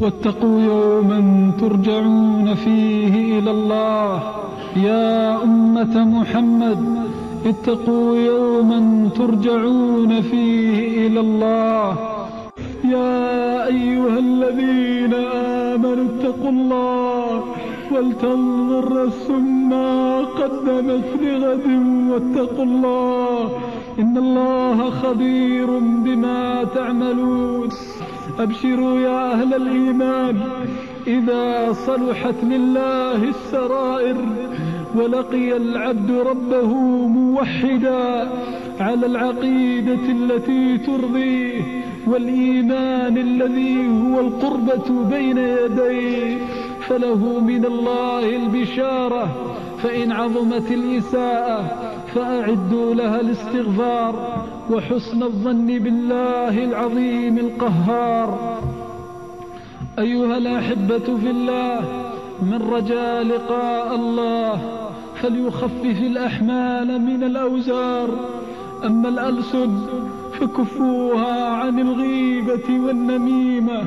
واتقوا يوما ترجعون فيه إلى الله. يا أمة محمد اتقوا يوما ترجعون فيه إلى الله. يا أيها الذين آمنوا اتقوا الله ولتنظر نفس ما قدمت لغد واتقوا الله. إن الله خبير بما تعملون. أبشروا يا أهل الإيمان. إذا صلحت لله السرائر ولقي العبد ربه موحدا على العقيدة التي ترضيه والإيمان الذي هو القربة بين يديه فله من الله البشارة. فإن عظمت الإساءة فأعدوا لها الاستغفار وحسن الظن بالله العظيم القهار. أيها الأحبة في الله من رجا لقاء الله فليخفف الأحمال من الأوزار. أما الألسن فكفوها عن الغيبة والنميمة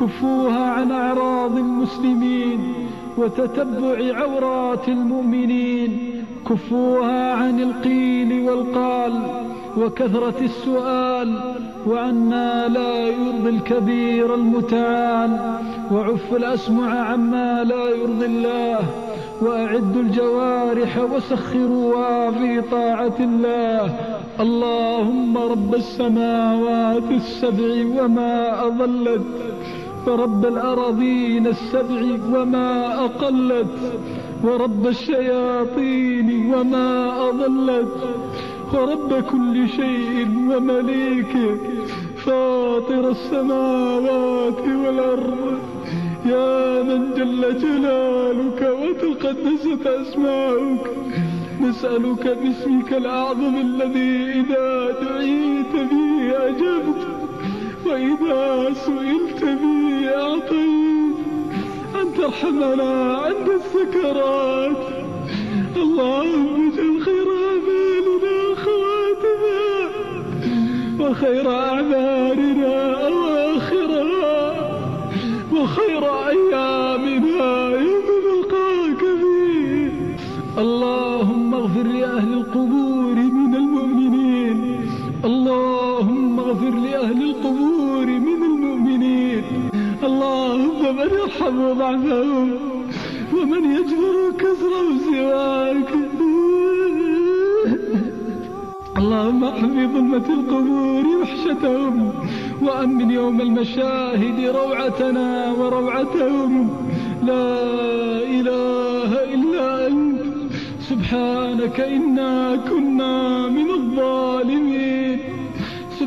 كفوها عن أعراض المسلمين. وتتبع عورات المؤمنين كفوها عن القيل والقال وكثرة السؤال وعنا لا يرضي الكبير المتعال وعف الأسمع عما لا يرضي الله وأعدوا الجوارح وسخروها في طاعة الله اللهم رب السماوات السبع وما أضلت ورب الأراضين السبع وما أقلت ورب الشياطين وما أضلت. ورب كل شيء ومليكه فاطر السماوات والأرض. يا من جل جلالك وتقدست أسماؤك نسألك باسمك الأعظم الذي إذا دعيت به أجبت وإذا سئلت به أعطيت أن ترحمنا عند السكرات. اللهم اجعل خير أعمالنا خواتمها وخير أعمالنا أواخرها وخير أيامنا يوم نلقاك فيه. اللهم اغفر لأهل القبور من المؤمنين. اللهم اغفر لأهل القبور من يرحم ضعفهم ومن يجبر كسرهم سواك؟ اللهم احفظ ظلمة القبور وحشتهم وأمن يوم المشاهد روعتنا وروعتهم. لا إله إلا أنت. سبحانك إنا كنا من الظالمين.